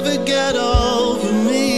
never get over me.